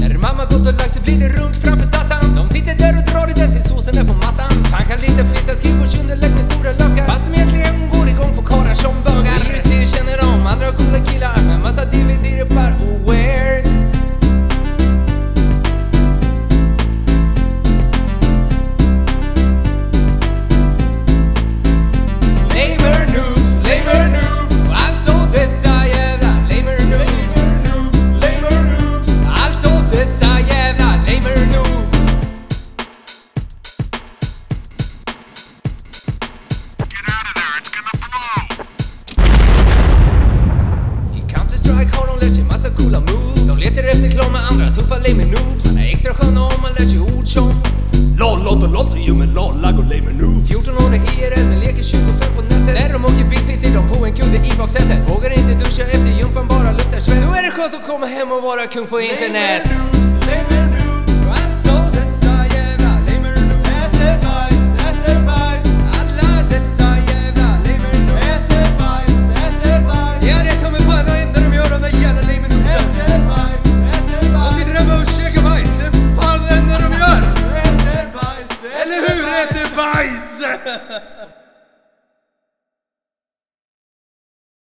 När mamma gått och lagt sig blir det runt framför dattan. De sitter där och drar i den tills såsen är på mattan. Tankar lite feta skrivbordsunderlägg med stora lökar Fast som egentligen går igång på karlar som bögar. Vi ser känner om andra coola killar med massa DVD strike har de lärt sig massa coola moves. De letar efter clown med andra tuffa lame noobs. Man är extra skön om man lär sig ord som LOL, LOT och LOLT, jo med LOL, lag och lame noobs. 14 år i IRL men leker 25 på nätet. När de åker bil sitter de på en kudde i baksätet. Vågar inte duscha efter gympan, bara luktar svett. Då är det skönt att komma hem och vara kung på internet. Lame noobs, lame noobs.